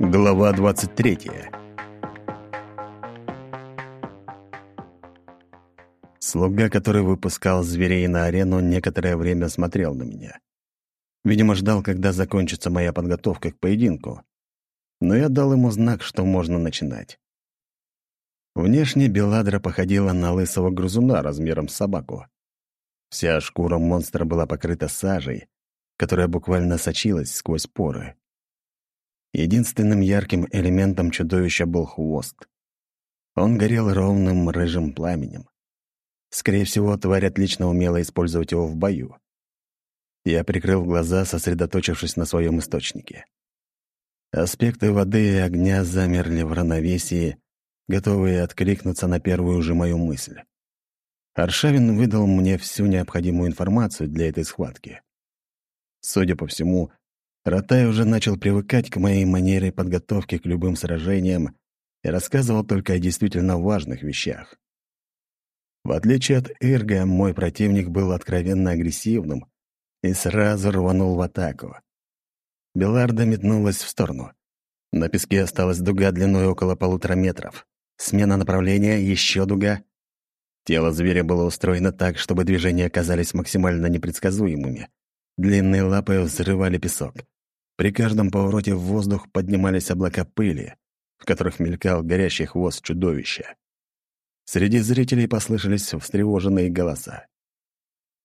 Глава 23 Слуга, который выпускал зверей на арену, некоторое время смотрел на меня. Видимо, ждал, когда закончится моя подготовка к поединку. Но я дал ему знак, что можно начинать. Внешне Беладра походила на лысого грызуна размером с собаку. Вся шкура монстра была покрыта сажей, которая буквально сочилась сквозь поры. Единственным ярким элементом чудовища был хвост. Он горел ровным рыжим пламенем. Скорее всего, тварь отлично умела использовать его в бою. Я прикрыл глаза, сосредоточившись на своем источнике. Аспекты воды и огня замерли в равновесии, готовые откликнуться на первую же мою мысль. Аршавин выдал мне всю необходимую информацию для этой схватки. Судя по всему, Ротай уже начал привыкать к моей манере подготовки к любым сражениям и рассказывал только о действительно важных вещах. В отличие от Ирга, мой противник был откровенно агрессивным и сразу рванул в атаку. Беларда метнулась в сторону. На песке осталась дуга длиной около полутора метров. Смена направления, еще дуга. Тело зверя было устроено так, чтобы движения оказались максимально непредсказуемыми. Длинные лапы взрывали песок. При каждом повороте в воздух поднимались облака пыли, в которых мелькал горящий хвост чудовища. Среди зрителей послышались встревоженные голоса.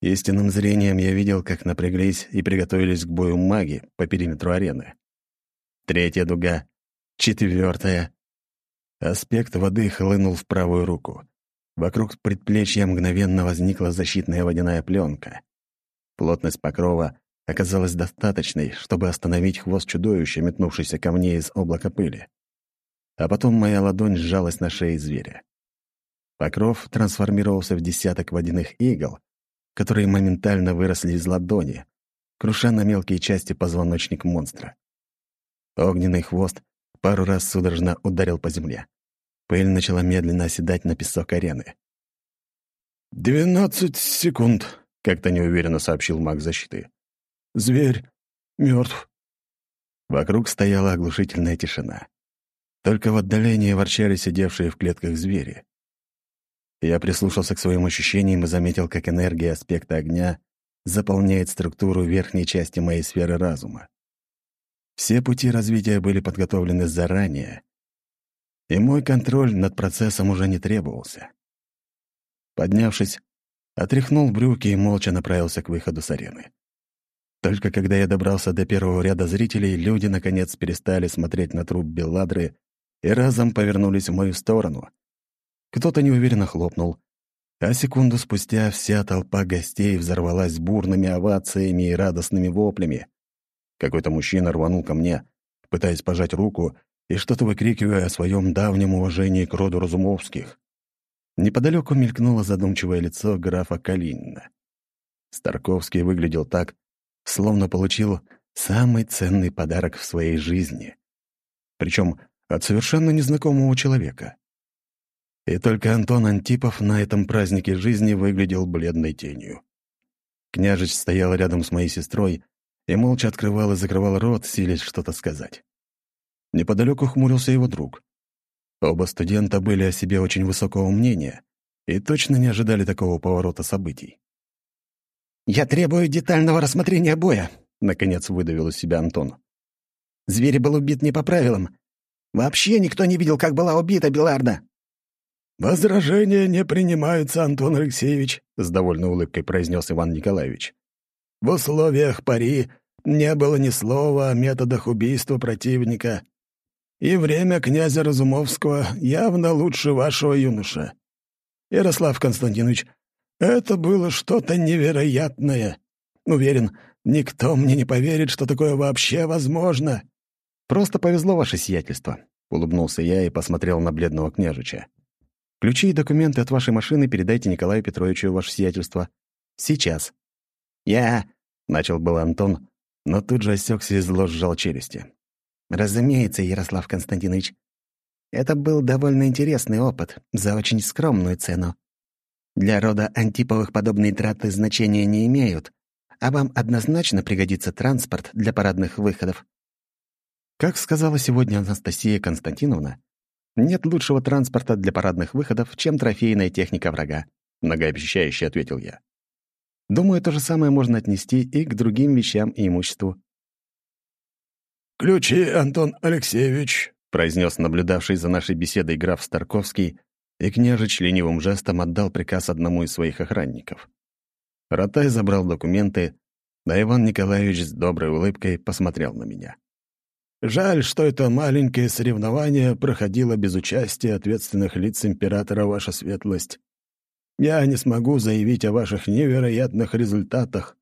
Истинным зрением я видел, как напряглись и приготовились к бою маги по периметру арены. Третья дуга, четвертая. Аспект воды хлынул в правую руку. Вокруг предплечья мгновенно возникла защитная водяная пленка. Плотность покрова оказалась достаточной, чтобы остановить хвост чудовища, метнувшийся ко мне из облака пыли. А потом моя ладонь сжалась на шее зверя. Покров трансформировался в десяток водяных игл, которые моментально выросли из ладони, круша на мелкие части позвоночник монстра. Огненный хвост пару раз судорожно ударил по земле. Пыль начала медленно оседать на песок арены. «Двенадцать секунд», — как-то неуверенно сообщил маг защиты. «Зверь мертв. Вокруг стояла оглушительная тишина. Только в отдалении ворчали сидевшие в клетках звери. Я прислушался к своим ощущениям и заметил, как энергия аспекта огня заполняет структуру верхней части моей сферы разума. Все пути развития были подготовлены заранее, и мой контроль над процессом уже не требовался. Поднявшись, отряхнул брюки и молча направился к выходу с арены. Только когда я добрался до первого ряда зрителей, люди, наконец, перестали смотреть на труп Белладры и разом повернулись в мою сторону — кто-то неуверенно хлопнул, а секунду спустя вся толпа гостей взорвалась бурными овациями и радостными воплями. Какой-то мужчина рванул ко мне, пытаясь пожать руку и что-то выкрикивая о своем давнем уважении к роду Разумовских. Неподалеку мелькнуло задумчивое лицо графа Калинина. Старковский выглядел так, словно получил самый ценный подарок в своей жизни. Причем от совершенно незнакомого человека. И только Антон Антипов на этом празднике жизни выглядел бледной тенью. Княжич стоял рядом с моей сестрой и молча открывал и закрывал рот, силясь что-то сказать. Неподалеку хмурился его друг. Оба студента были о себе очень высокого мнения и точно не ожидали такого поворота событий. «Я требую детального рассмотрения боя», — наконец выдавил из себя Антон. «Зверь был убит не по правилам. Вообще никто не видел, как была убита Беларда». «Возражения не принимаются, Антон Алексеевич», — с довольной улыбкой произнес Иван Николаевич. «В условиях пари не было ни слова о методах убийства противника, и время князя Разумовского явно лучше вашего юноша. Ярослав Константинович, это было что-то невероятное. Уверен, никто мне не поверит, что такое вообще возможно». «Просто повезло ваше сиятельство», — улыбнулся я и посмотрел на бледного княжича. Ключи и документы от вашей машины передайте Николаю Петровичу, ваше сиятельство. Сейчас». «Я...» — начал был Антон, но тут же осекся и зло сжал челюсти. «Разумеется, Ярослав Константинович. Это был довольно интересный опыт за очень скромную цену. Для рода Антиповых подобные траты значения не имеют, а вам однозначно пригодится транспорт для парадных выходов». Как сказала сегодня Анастасия Константиновна, нет лучшего транспорта для парадных выходов, чем трофейная техника врага, многообещающе ответил я. Думаю, то же самое можно отнести и к другим вещам и имуществу. «Ключи, Антон Алексеевич», — произнес наблюдавший за нашей беседой граф Старковский, и княжич ленивым жестом отдал приказ одному из своих охранников. Ротай забрал документы, а Иван Николаевич с доброй улыбкой посмотрел на меня. «Жаль, что это маленькое соревнование проходило без участия ответственных лиц императора, ваша светлость. Я не смогу заявить о ваших невероятных результатах,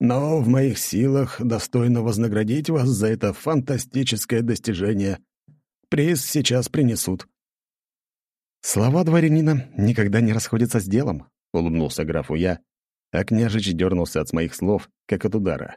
но в моих силах достойно вознаградить вас за это фантастическое достижение. Приз сейчас принесут». «Слова дворянина никогда не расходятся с делом», — улыбнулся графу я, а княжич дернулся от моих слов, как от удара.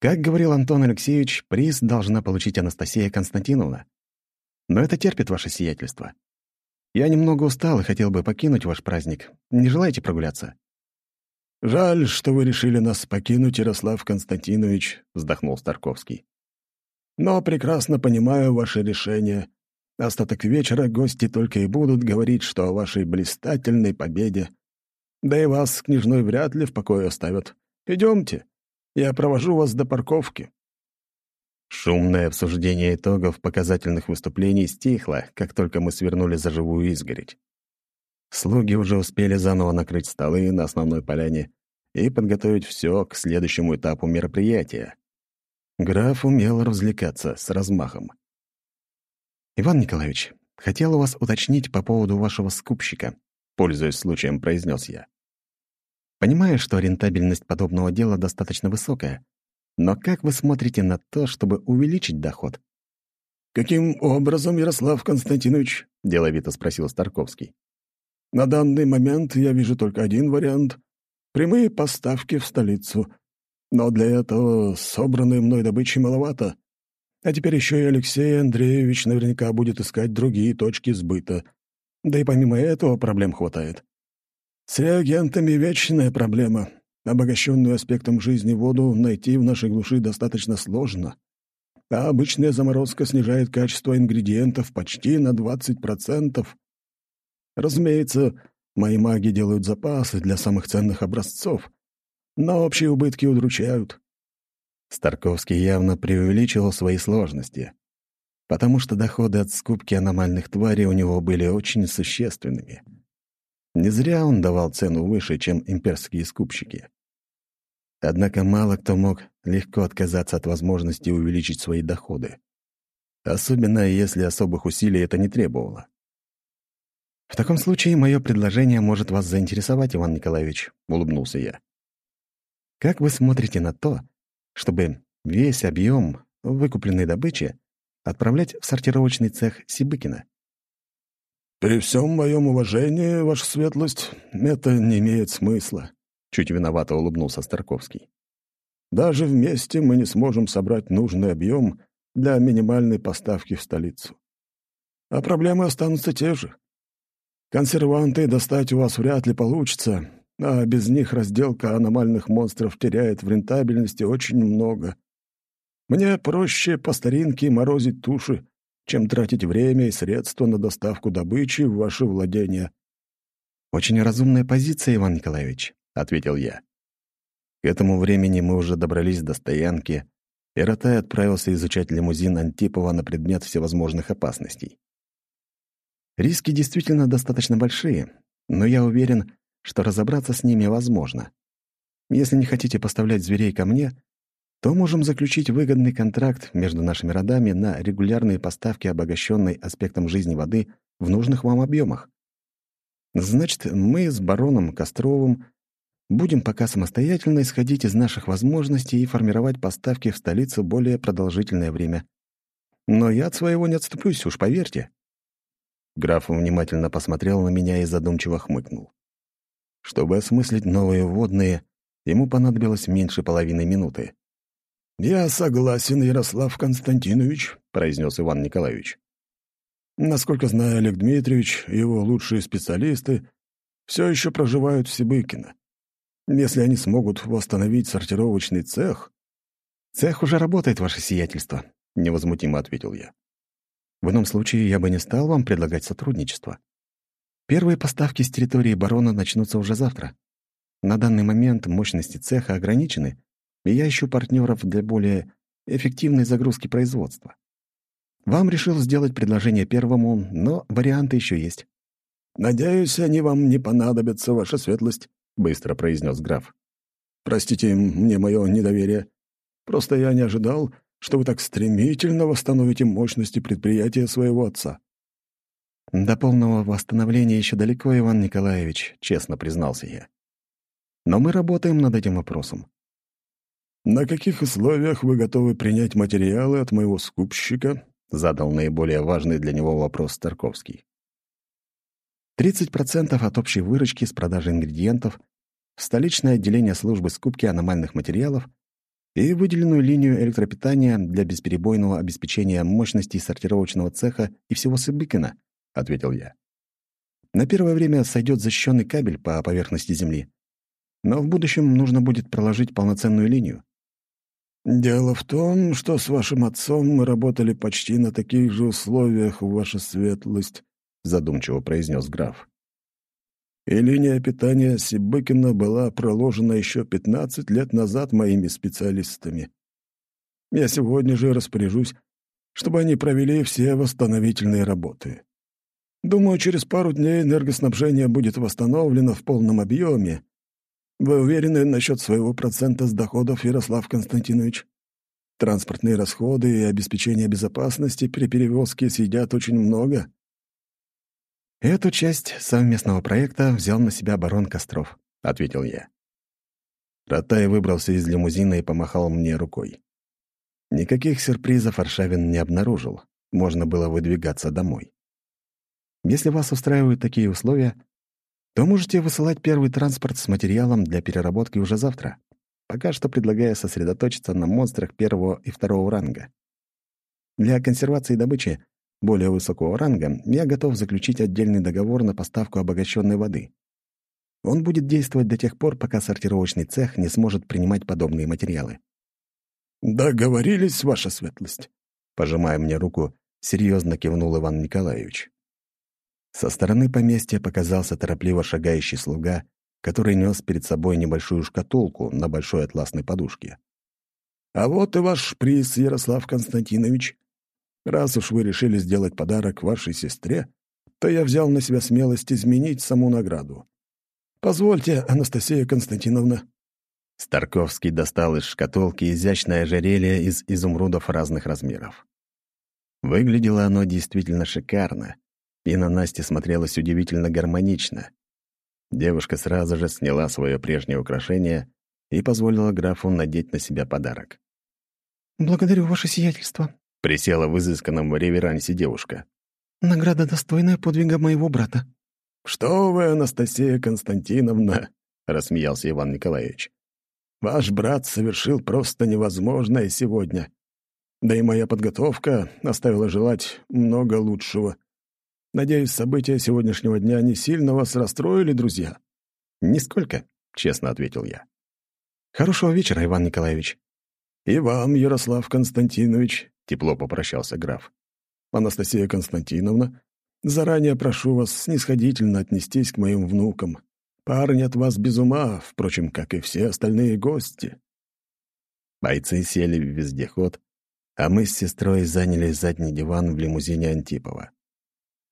Как говорил Антон Алексеевич, приз должна получить Анастасия Константиновна. Но это терпит ваше сиятельство. Я немного устал и хотел бы покинуть ваш праздник. Не желаете прогуляться?» «Жаль, что вы решили нас покинуть, Ярослав Константинович», — вздохнул Старковский. «Но прекрасно понимаю ваше решение. Остаток вечера гости только и будут говорить, что о вашей блистательной победе. Да и вас, княжной, вряд ли в покое оставят. Идемте, я провожу вас до парковки». Шумное обсуждение итогов показательных выступлений стихло, как только мы свернули за живую изгородь. Слуги уже успели заново накрыть столы на основной поляне и подготовить все к следующему этапу мероприятия. Граф умел развлекаться с размахом. «Иван Николаевич, хотел у вас уточнить по поводу вашего скупщика», пользуясь случаем, произнес я. «Понимаю, что рентабельность подобного дела достаточно высокая, но как вы смотрите на то, чтобы увеличить доход? «Каким образом, Ярослав Константинович?» — деловито спросил Старковский. «На данный момент я вижу только один вариант — прямые поставки в столицу. Но для этого собранной мной добычи маловато. А теперь еще и Алексей Андреевич наверняка будет искать другие точки сбыта. Да и помимо этого проблем хватает. С реагентами вечная проблема. Обогащенную аспектом жизни воду найти в нашей глуши достаточно сложно, а обычная заморозка снижает качество ингредиентов почти на 20%. Разумеется, мои маги делают запасы для самых ценных образцов, но общие убытки удручают. Старковский явно преувеличивал свои сложности, потому что доходы от скупки аномальных тварей у него были очень существенными. Не зря он давал цену выше, чем имперские скупщики. Однако мало кто мог легко отказаться от возможности увеличить свои доходы. Особенно, если особых усилий это не требовало. «В таком случае мое предложение может вас заинтересовать, Иван Николаевич», — улыбнулся я. «Как вы смотрите на то, чтобы весь объем выкупленной добычи отправлять в сортировочный цех Сибыкина?» «При всем моем уважении, ваша светлость, это не имеет смысла», — чуть виновато улыбнулся Старковский. «Даже вместе мы не сможем собрать нужный объем для минимальной поставки в столицу. А проблемы останутся те же. Консерванты достать у вас вряд ли получится, а без них разделка аномальных монстров теряет в рентабельности очень много. Мне проще по старинке морозить туши, чем тратить время и средства на доставку добычи в ваше владение». «Очень разумная позиция, Иван Николаевич», — ответил я. К этому времени мы уже добрались до стоянки, и Ротай отправился изучать лимузин Антипова на предмет всевозможных опасностей. Риски действительно достаточно большие, но я уверен, что разобраться с ними возможно. Если не хотите поставлять зверей ко мне, то можем заключить выгодный контракт между нашими родами на регулярные поставки обогащенной аспектом жизни воды в нужных вам объемах. Значит, мы с бароном Костровым будем пока самостоятельно исходить из наших возможностей и формировать поставки в столицу более продолжительное время. Но я от своего не отступлюсь, уж поверьте. Граф внимательно посмотрел на меня и задумчиво хмыкнул. Чтобы осмыслить новые водные, ему понадобилось меньше половины минуты. «Я согласен, Ярослав Константинович», — произнес Иван Николаевич. «Насколько знаю, Олег Дмитриевич и его лучшие специалисты все еще проживают в Сибыкино. Если они смогут восстановить сортировочный цех...» «Цех уже работает, ваше сиятельство», — невозмутимо ответил я. «В ином случае я бы не стал вам предлагать сотрудничество. Первые поставки с территории барона начнутся уже завтра. На данный момент мощности цеха ограничены, и я ищу партнеров для более эффективной загрузки производства. Вам решил сделать предложение первому, но варианты еще есть». «Надеюсь, они вам не понадобятся, ваша светлость», — быстро произнес граф. «Простите мне мое недоверие. Просто я не ожидал, что вы так стремительно восстановите мощности предприятия своего отца». «До полного восстановления еще далеко, Иван Николаевич», — честно признался я. «Но мы работаем над этим вопросом». «На каких условиях вы готовы принять материалы от моего скупщика?» — задал наиболее важный для него вопрос Старковский. «30% от общей выручки с продажи ингредиентов в столичное отделение службы скупки аномальных материалов и выделенную линию электропитания для бесперебойного обеспечения мощностей сортировочного цеха и всего Сыбыкина», — ответил я. «На первое время сойдет защищенный кабель по поверхности Земли, но в будущем нужно будет проложить полноценную линию». «Дело в том, что с вашим отцом мы работали почти на таких же условиях, ваша светлость», — задумчиво произнес граф. «И линия питания Сибыкина была проложена еще 15 лет назад моими специалистами. Я сегодня же распоряжусь, чтобы они провели все восстановительные работы. Думаю, через пару дней энергоснабжение будет восстановлено в полном объеме. Вы уверены насчет своего процента с доходов, Ярослав Константинович? Транспортные расходы и обеспечение безопасности при перевозке съедят очень много. «Эту часть совместного проекта взял на себя барон Костров», — ответил я. Ротай выбрался из лимузина и помахал мне рукой. Никаких сюрпризов Аршавин не обнаружил. Можно было выдвигаться домой. Если вас устраивают такие условия, то можете высылать первый транспорт с материалом для переработки уже завтра. Пока что предлагаю сосредоточиться на монстрах первого и второго ранга. Для консервации добычи более высокого ранга, я готов заключить отдельный договор на поставку обогащенной воды. Он будет действовать до тех пор, пока сортировочный цех не сможет принимать подобные материалы. «Договорились, ваша светлость», — пожимая мне руку, серьезно кивнул Иван Николаевич. Со стороны поместья показался торопливо шагающий слуга, который нес перед собой небольшую шкатулку на большой атласной подушке. «А вот и ваш приз, Ярослав Константинович. Раз уж вы решили сделать подарок вашей сестре, то я взял на себя смелость изменить саму награду. Позвольте, Анастасия Константиновна». Старковский достал из шкатулки изящное ожерелье из изумрудов разных размеров. Выглядело оно действительно шикарно, и на Насте смотрелось удивительно гармонично. Девушка сразу же сняла свое прежнее украшение и позволила графу надеть на себя подарок. «Благодарю, ваше сиятельство», Присела в изысканном реверансе девушка. «Награда достойная подвига моего брата». «Что вы, Анастасия Константиновна?» — рассмеялся Иван Николаевич. «Ваш брат совершил просто невозможное сегодня. Да и моя подготовка оставила желать много лучшего. Надеюсь, события сегодняшнего дня не сильно вас расстроили, друзья?» «Нисколько», — честно ответил я. «Хорошего вечера, Иван Николаевич». «И вам, Ярослав Константинович», — тепло попрощался граф. «Анастасия Константиновна, заранее прошу вас снисходительно отнестись к моим внукам. Парень от вас без ума, впрочем, как и все остальные гости». Бойцы сели в вездеход, а мы с сестрой заняли задний диван в лимузине Антипова.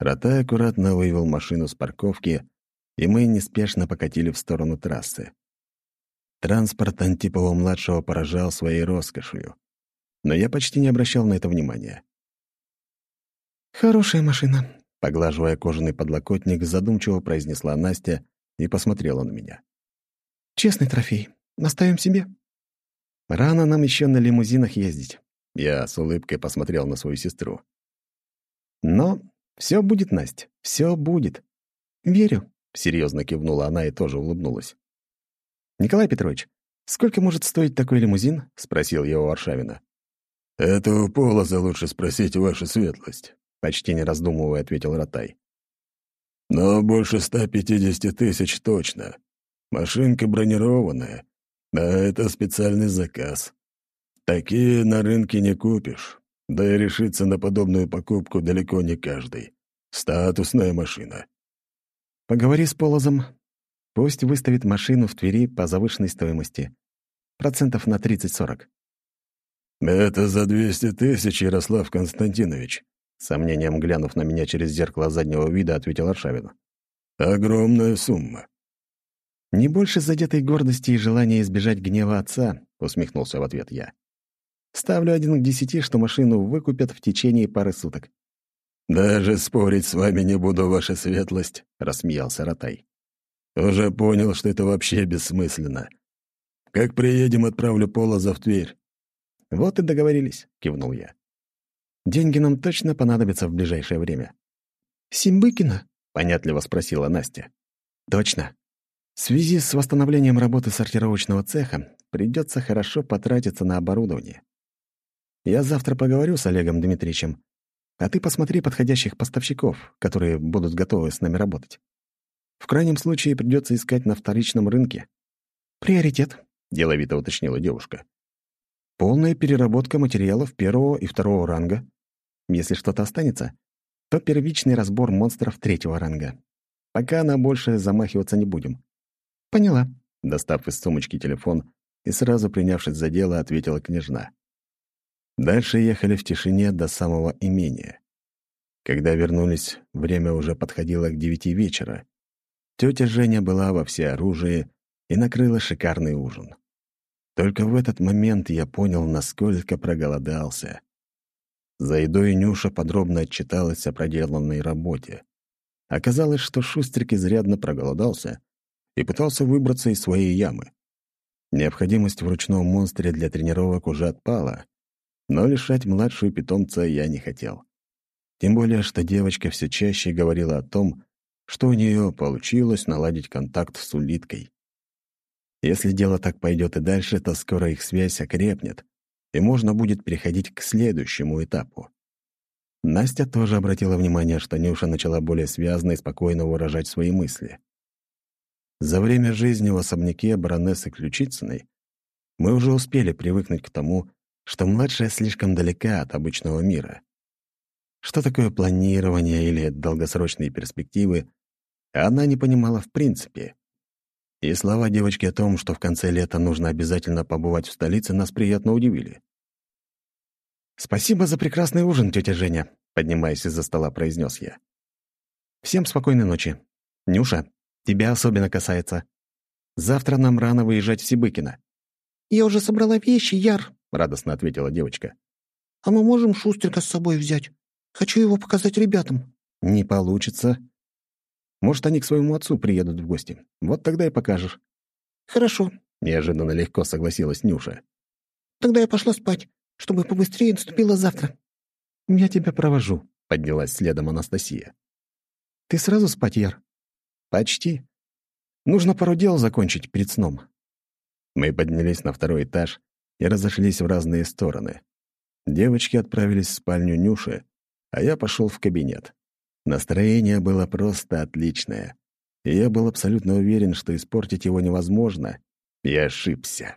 Ротай аккуратно вывел машину с парковки, и мы неспешно покатили в сторону трассы. Транспорт Антипова-младшего поражал своей роскошью но я почти не обращал на это внимания. «Хорошая машина», — поглаживая кожаный подлокотник, задумчиво произнесла Настя и посмотрела на меня. «Честный трофей. Наставим себе?» «Рано нам еще на лимузинах ездить». Я с улыбкой посмотрел на свою сестру. «Но все будет, Настя, все будет». «Верю», — серьезно кивнула она и тоже улыбнулась. «Николай Петрович, сколько может стоить такой лимузин?» — спросил я у Варшавина. «Это у Полоза лучше спросить ваша светлость», — почти не раздумывая ответил Ротай. «Но больше 150 тысяч точно. Машинка бронированная, а это специальный заказ. Такие на рынке не купишь. Да и решиться на подобную покупку далеко не каждый. Статусная машина. Поговори с Полозом. Пусть выставит машину в Твери по завышенной стоимости. Процентов на 30-40. «Это за 200 тысяч, Ярослав Константинович», сомнением глянув на меня через зеркало заднего вида, ответил Аршавин. «Огромная сумма». «Не больше задетой гордости и желания избежать гнева отца», — усмехнулся в ответ я. «Ставлю один к десяти, что машину выкупят в течение пары суток». «Даже спорить с вами не буду, ваша светлость», — рассмеялся Ротай. «Уже понял, что это вообще бессмысленно. Как приедем, отправлю Полоза в Тверь. «Вот и договорились», — кивнул я. «Деньги нам точно понадобятся в ближайшее время». «Симбыкина?» — понятливо спросила Настя. «Точно. В связи с восстановлением работы сортировочного цеха придется хорошо потратиться на оборудование. Я завтра поговорю с Олегом Дмитриевичем, а ты посмотри подходящих поставщиков, которые будут готовы с нами работать. В крайнем случае придется искать на вторичном рынке». «Приоритет», — деловито уточнила девушка. Полная переработка материалов первого и второго ранга. Если что-то останется, то первичный разбор монстров третьего ранга. Пока на больше замахиваться не будем. «Поняла», — достав из сумочки телефон и сразу принявшись за дело, ответила княжна. Дальше ехали в тишине до самого имения. Когда вернулись, время уже подходило к девяти вечера. Тетя Женя была во всеоружии и накрыла шикарный ужин. Только в этот момент я понял, насколько проголодался. За едой Нюша подробно отчиталась о проделанной работе. Оказалось, что Шустрик изрядно проголодался и пытался выбраться из своей ямы. Необходимость в ручном монстре для тренировок уже отпала, но лишать младшую питомца я не хотел. Тем более, что девочка все чаще говорила о том, что у нее получилось наладить контакт с улиткой. Если дело так пойдет и дальше, то скоро их связь окрепнет, и можно будет переходить к следующему этапу. Настя тоже обратила внимание, что Нюша начала более связно и спокойно выражать свои мысли. За время жизни в особняке баронессы Ключицыной мы уже успели привыкнуть к тому, что младшая слишком далека от обычного мира. Что такое планирование или долгосрочные перспективы, она не понимала в принципе. И слова девочки о том, что в конце лета нужно обязательно побывать в столице, нас приятно удивили. «Спасибо за прекрасный ужин, тетя Женя», — поднимаясь из-за стола, произнес я. «Всем спокойной ночи. Нюша, тебя особенно касается. Завтра нам рано выезжать в Сибыкино». «Я уже собрала вещи, Яр», — радостно ответила девочка. «А мы можем Шустрика с собой взять? Хочу его показать ребятам». «Не получится», может, они к своему отцу приедут в гости. Вот тогда и покажешь». «Хорошо», — неожиданно легко согласилась Нюша. «Тогда я пошла спать, чтобы побыстрее наступило завтра». «Я тебя провожу», — поднялась следом Анастасия. «Ты сразу спать, Яр?» «Почти. Нужно пару дел закончить перед сном». Мы поднялись на второй этаж и разошлись в разные стороны. Девочки отправились в спальню Нюши, а я пошел в кабинет. Настроение было просто отличное. И я был абсолютно уверен, что испортить его невозможно. И ошибся.